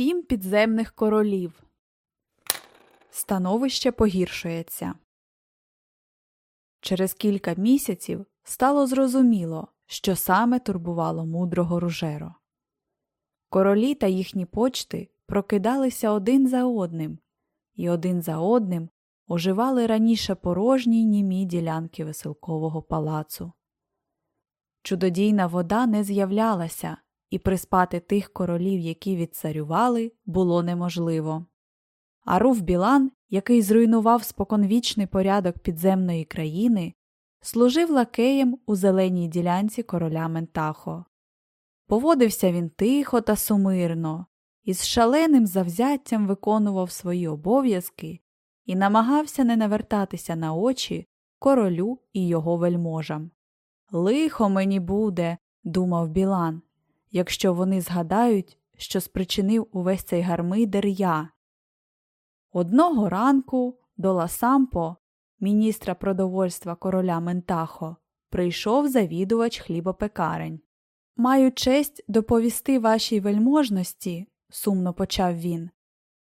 Сім підземних королів. Становище погіршується. Через кілька місяців стало зрозуміло, що саме турбувало мудрого ружеро. Королі та їхні почти прокидалися один за одним, і один за одним оживали раніше порожні й німі ділянки веселкового палацу. Чудодійна вода не з'являлася, і приспати тих королів, які відцарювали, було неможливо. Аруф Білан, який зруйнував споконвічний порядок підземної країни, служив лакеєм у зеленій ділянці короля Ментахо. Поводився він тихо та сумирно, і з шаленим завзяттям виконував свої обов'язки і намагався не навертатися на очі королю і його вельможам. Лихо мені буде, думав Білан, якщо вони згадають, що спричинив увесь цей гармидер я. Одного ранку до Ласампо, міністра продовольства короля Ментахо, прийшов завідувач хлібопекарень. Маю честь доповісти вашій вельможності, сумно почав він,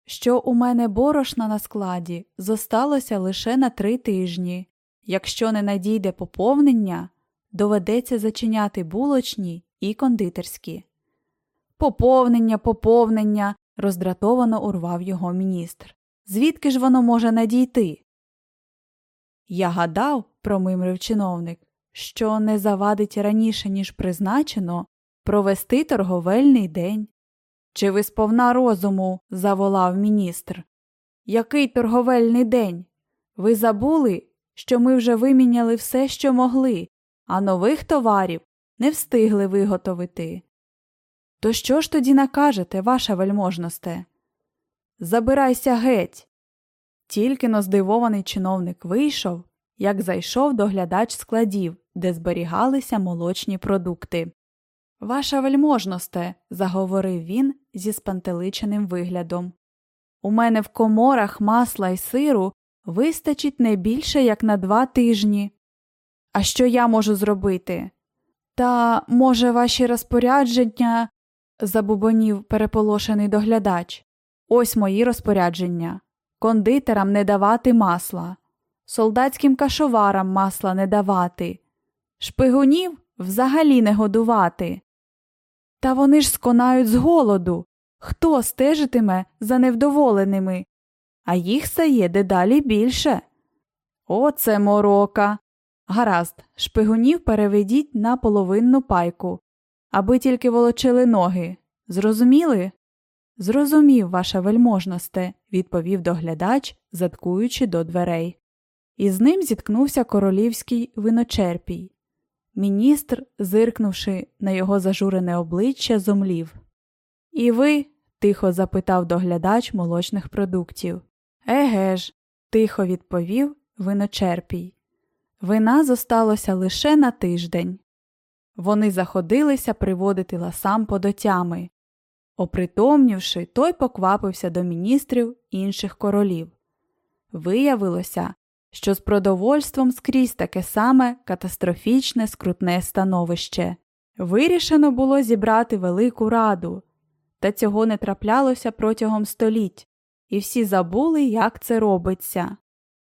що у мене борошна на складі зосталося лише на три тижні. Якщо не надійде поповнення, доведеться зачиняти булочні і кондитерські. Поповнення, поповнення, роздратовано урвав його міністр. Звідки ж воно може надійти? Я гадав, промимрив чиновник, що не завадить раніше, ніж призначено, провести торговельний день. Чи ви сповна розуму? заволав міністр. Який торговельний день? Ви забули, що ми вже виміняли все, що могли, а нових товарів не встигли виготовити. То що ж тоді накажете, ваша вельможносте? Забирайся геть. Тільки но здивований чиновник вийшов, як зайшов доглядач складів, де зберігалися молочні продукти. Ваша вельможносте, заговорив він зі спантеличеним виглядом. У мене в коморах масла й сиру вистачить не більше, як на два тижні. А що я можу зробити? Та, може, ваші розпорядження, забубонів переполошений доглядач. Ось мої розпорядження. Кондитерам не давати масла, солдатським кашоварам масла не давати, шпигунів взагалі не годувати. Та вони ж сконають з голоду. Хто стежитиме за невдоволеними, а їх стає дедалі більше. Оце морока. Гаразд, шпигунів переведіть на половинну пайку, аби тільки волочили ноги. Зрозуміли? Зрозумів, ваша вельможносте, відповів доглядач, заткуючи до дверей. І з ним зіткнувся королівський виночерпій. Міністр, зиркнувши на його зажурене обличчя, зомлів. І ви? тихо запитав доглядач молочних продуктів. Еге ж, тихо відповів виночерпій. Вина зосталося лише на тиждень. Вони заходилися приводити ласампо до тями. Опритомнівши, той поквапився до міністрів інших королів. Виявилося, що з продовольством скрізь таке саме катастрофічне скрутне становище. Вирішено було зібрати велику раду, та цього не траплялося протягом століть, і всі забули, як це робиться.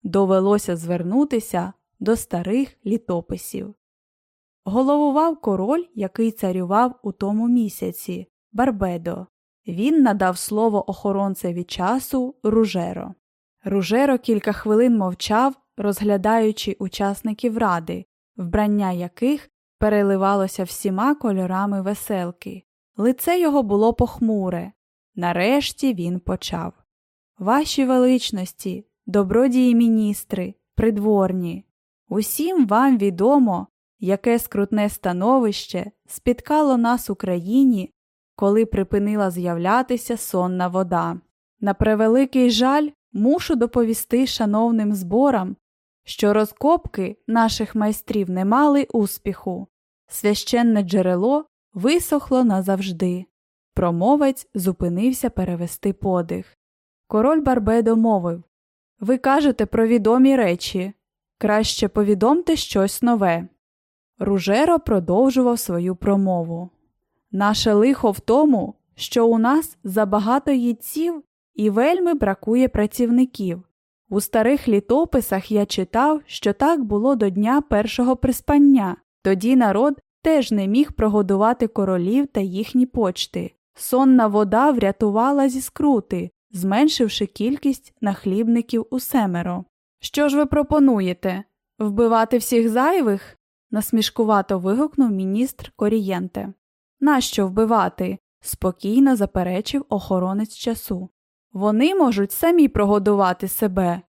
Довелося звернутися до старих літописів. Головував король, який царював у тому місяці Барбедо. Він надав слово охоронцеві часу Ружеро. Ружеро кілька хвилин мовчав, розглядаючи учасників ради, вбрання яких переливалося всіма кольорами веселки. Лице його було похмуре. Нарешті він почав. Ваші величності, добродії міністри, придворні, усім вам відомо, яке скрутне становище спіткало нас у країні, коли припинила з'являтися сонна вода. На превеликий жаль, мушу доповісти шановним зборам, що розкопки наших майстрів не мали успіху. Священне джерело висохло назавжди. Промовець зупинився перевести подих. Король Барбедо мовив Ви кажете про відомі речі. Краще повідомте щось нове. Ружеро продовжував свою промову. Наше лихо в тому, що у нас забагато їдців і вельми бракує працівників. У старих літописах я читав, що так було до дня першого приспання, тоді народ теж не міг прогодувати королів та їхні почти. Сонна вода врятувала зі скрути, зменшивши кількість нахлібників у семеро. Що ж ви пропонуєте? Вбивати всіх зайвих? насмішкувато вигукнув міністр Корієнте. Нащо вбивати? спокійно заперечив охоронець часу. Вони можуть самі прогодувати себе.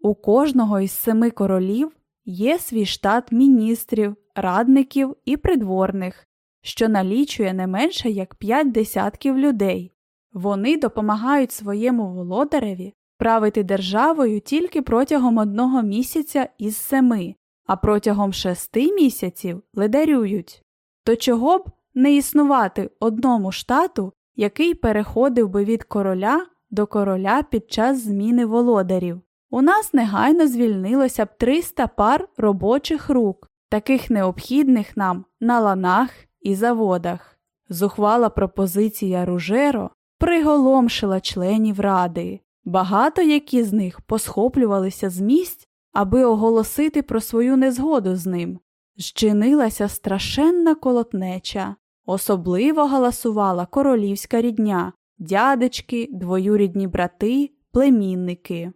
У кожного із семи королів є свій штат міністрів, радників і придворних, що налічує не менше як п'ять десятків людей. Вони допомагають своєму володареві правити державою тільки протягом одного місяця із семи, а протягом шести місяців ледарюють. То чого б не існувати одному штату, який переходив би від короля до короля під час зміни володарів? У нас негайно звільнилося б 300 пар робочих рук, таких необхідних нам на ланах і заводах. Зухвала пропозиція Ружеро приголомшила членів ради. Багато які з них посхоплювалися з місць, аби оголосити про свою незгоду з ним. Зчинилася страшенна колотнеча, особливо галасувала королівська рідня, дядечки, двоюрідні брати, племінники.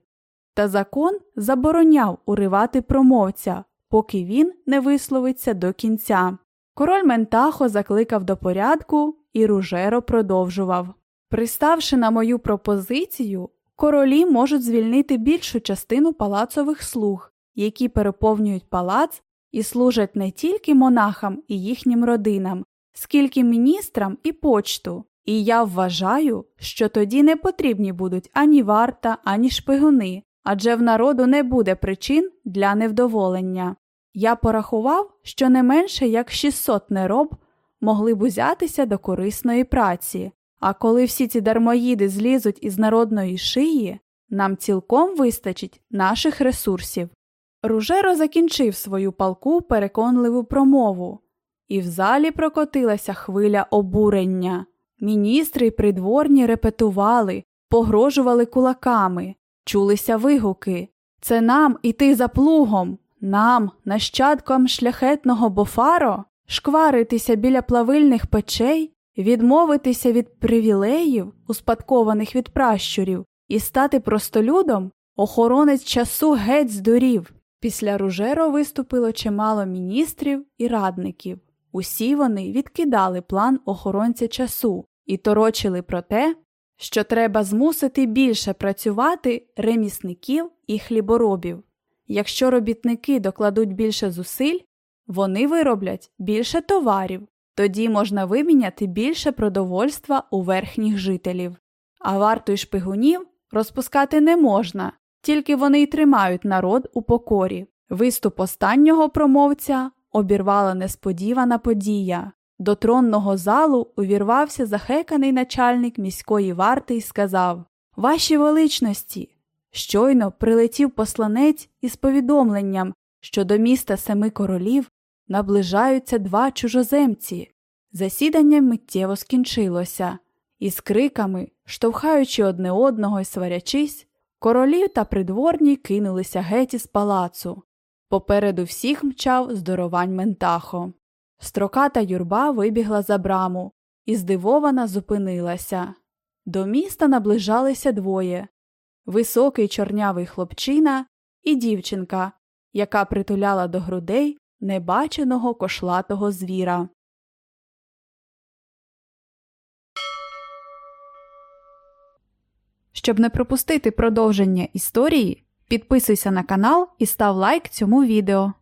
Та закон забороняв уривати промовця, поки він не висловиться до кінця. Король Ментахо закликав до порядку, і Ружеро продовжував. Приставши на мою пропозицію, королі можуть звільнити більшу частину палацових слуг, які переповнюють палац і служать не тільки монахам і їхнім родинам, скільки міністрам і почту. І я вважаю, що тоді не потрібні будуть ані варта, ані шпигуни, адже в народу не буде причин для невдоволення. Я порахував, що не менше як 600 нероб могли б узятися до корисної праці, а коли всі ці дармоїди злізуть із народної шиї, нам цілком вистачить наших ресурсів. Ружеро закінчив свою палку переконливу промову, і в залі прокотилася хвиля обурення. Міністри й придворні репетували, погрожували кулаками, чулися вигуки. Це нам іти за плугом, нам, нащадкам шляхетного бофаро, шкваритися біля плавильних печей, відмовитися від привілеїв, успадкованих від пращурів, і стати простолюдом, охоронець часу геть здурів. Після Ружеро виступило чимало міністрів і радників. Усі вони відкидали план охоронця часу і торочили про те, що треба змусити більше працювати ремісників і хліборобів. Якщо робітники докладуть більше зусиль, вони вироблять більше товарів, тоді можна виміняти більше продовольства у верхніх жителів. А варту й шпигунів розпускати не можна, тільки вони й тримають народ у покорі. Виступ останнього промовця обірвала несподівана подія. До тронного залу увірвався захеканий начальник міської варти і сказав Ваші величності. Щойно прилетів посланець із повідомленням, що до міста Семи королів наближаються два чужоземці. Засідання миттєво скінчилося, і з криками, штовхаючи одне одного і сварячись, королі та придворні кинулися геть із палацу. Попереду всіх мчав здоровань Ментахо. Строката юрба вибігла за браму і здивована зупинилася. До міста наближалися двоє високий чорнявий хлопчина і дівчинка, яка притуляла до грудей небаченого кошлатого звіра. Щоб не пропустити продовження історії, підписуйся на канал і став лайк цьому відео.